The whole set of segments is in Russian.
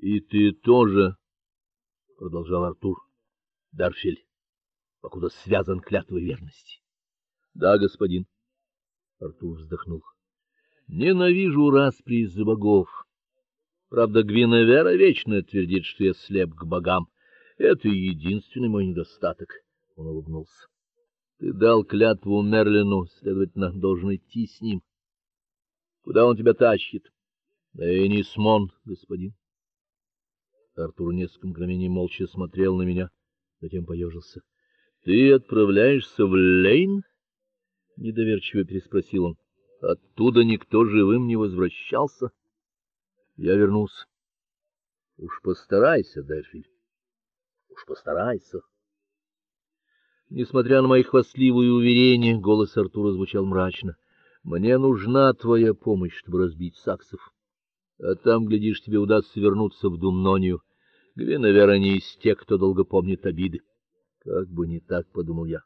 И ты тоже, продолжал Артур Дарфель, покуда связан клятвой верности. Да, господин. Артур вздохнул. Ненавижу распри из-за богов. Правда, Гвиневера вечно твердит, что я слеп к богам. Это единственный мой недостаток. Он улыбнулся. Ты дал клятву Мерлину, следовательно, должен идти с ним. Куда он тебя тащит? Да и не смон, господин. Артур несколько мгновений молча смотрел на меня, затем поежился. Ты отправляешься в Лейн? недоверчиво переспросил он. Оттуда никто живым не возвращался. Я вернулся. Уж постарайся, Дерфиль. Уж постарайся. Несмотря на мои хвастливые уверения, голос Артура звучал мрачно. Мне нужна твоя помощь, чтобы разбить саксов. А там, глядишь, тебе удастся вернуться в Думнонию. Гвиневера не из тех, кто долго помнит обиды. Как бы не так, подумал я.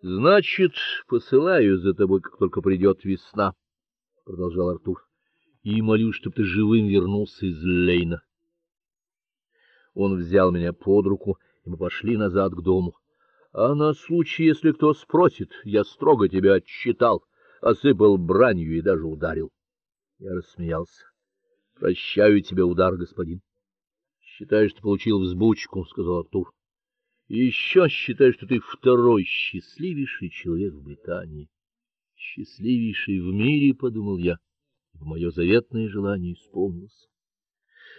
Значит, посылаю за тобой, как только придет весна, продолжал Артур. И молю, чтобы ты живым вернулся из Лейна. Он взял меня под руку, и мы пошли назад к дому. А на случай, если кто спросит, я строго тебя отчитал, осыпал бранью и даже ударил. Я рассмеялся. Прощаю тебе удар, господин. Считаю, что получил взбучку, сказал Артур. И еще считаю, что ты второй счастливейший человек в Британии. Счастливейший в мире, подумал я. И мое заветное желание исполнилось.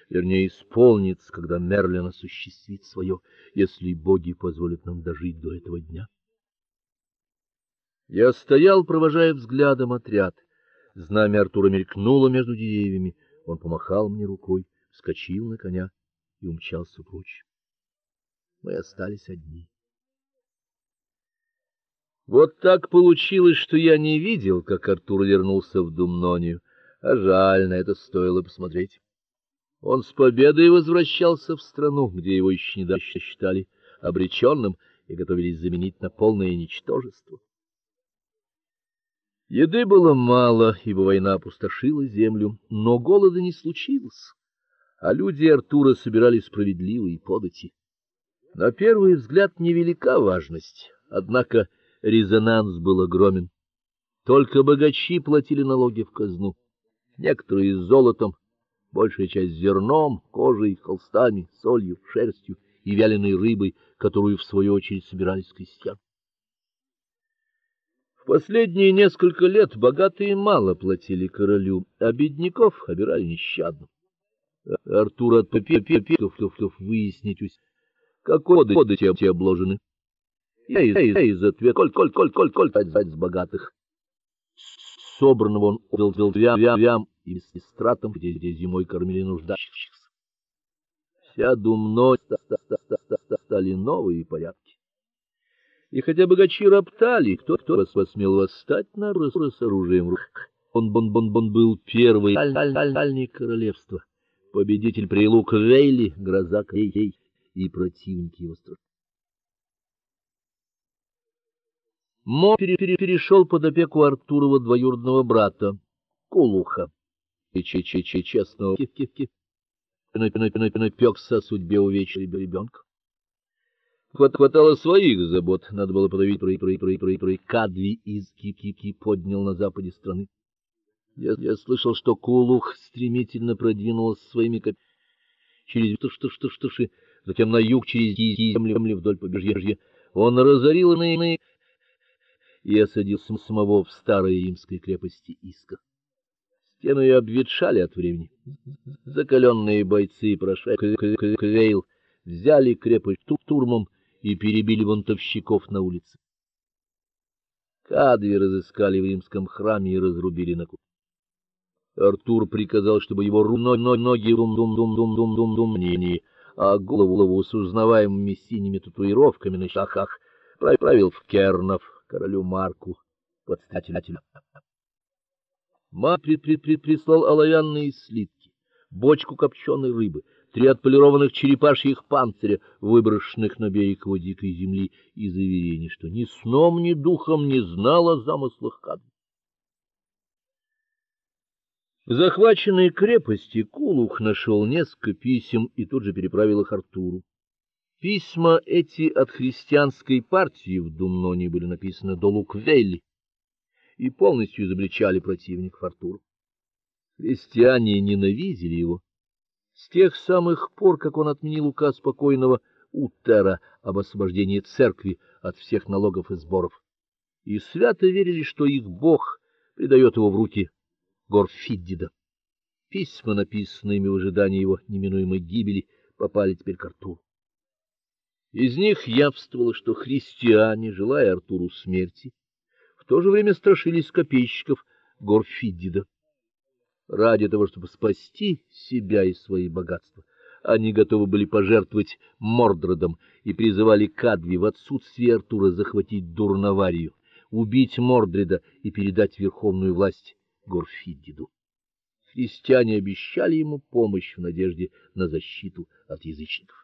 Вернее, исполнится, когда Мерлин осуществит свое, если боги позволят нам дожить до этого дня. Я стоял, провожая взглядом отряд. Знамя Артура мелькнуло между деревьями. Он помахал мне рукой, вскочил на коня и умчался прочь. Мы остались одни. Вот так получилось, что я не видел, как Артур вернулся в Думнонию, а жаль, на это стоило посмотреть. Он с победой возвращался в страну, где его еще недавно считали обреченным и готовились заменить на полное ничтожество. Еды было мало, ибо война опустошила землю, но голода не случилось а люди Артура собирали справедливые подати. На первый взгляд невелика важность, однако резонанс был огромен. Только богачи платили налоги в казну, некоторые золотом, большая часть зерном, кожей, холстами, солью, шерстью и вяленой рыбой, которую в свою очередь собирали с крестьян. В последние несколько лет богатые мало платили королю, а бедняков обирали нещадно. Артур от попеков выяснить, какой коды те, те обложены. Я из, я из ответа, коль, коль, коль, коль, коль, тать с богатых. Собранного он удал вям, вям, вям и с стратом, где, зимой кормили нуждающихся. Вся думно стали новые порядки. И хотя богачи роптали, кто кто посмел восстать на рос с оружием в он бон бон бон был первый альник королевства победитель прилук Вейли, гроза Крей и противники его страны. Мо пере -пере перешел под опеку Артурова двоюродного брата Кулуха. И че че че честного кив-кив-кив. Напекся о судьбе увечьего ребенка. Хватало своих забот, надо было подавить трои трои трои трои трои кадви из кипки поднял на западе страны. Я, я слышал, что Кулух стремительно продвинулся своими коп... через то что что что что затем на юг через земли вдоль побережья. Он разорил иные и осадил самого в старой римской крепости Иска. Стены ее обветшали от времени. Закаленные бойцы прошли Квейл, взяли крепость турмом и перебили бунтовщиков на улице. Кадви разыскали в римском храме и разрубили на куски. Артур приказал, чтобы его ноги дум-дум-дум-дум-дум-дум-дум а голову с узнаваемыми синими татуировками на щеках правил в Кернов королю Марку при при прислал оловянные слитки, бочку копченой рыбы, три отполированных черепашьих панциря, выброшенных на берег его дикой земли, и заверение, что ни сном, ни духом не знал о замыслах Кадма. В захваченной крепости Кулух нашел несколько писем и тут же переправил их Артуру. Письма эти от христианской партии в Думноне были написаны до Луквелли и полностью изобличали противников Артура. Христиане ненавидели его с тех самых пор, как он отменил указ покойного Утера об освобождении церкви от всех налогов и сборов, и свято верили, что их бог предает его в руки Горфиддида. Письма, написанные ими в ожидании его неминуемой гибели, попали теперь к Артуру. Из них явствовало, что христиане, желая Артуру смерти, в то же время страшились копейщиков Горфиддида. Ради того, чтобы спасти себя и свои богатства, они готовы были пожертвовать Мордродом и призывали Кадви в отсутствие Артура захватить Дурнаварию, убить Мордреда и передать верховную власть Горфидиду. Христиане обещали ему помощь в надежде на защиту от язычников.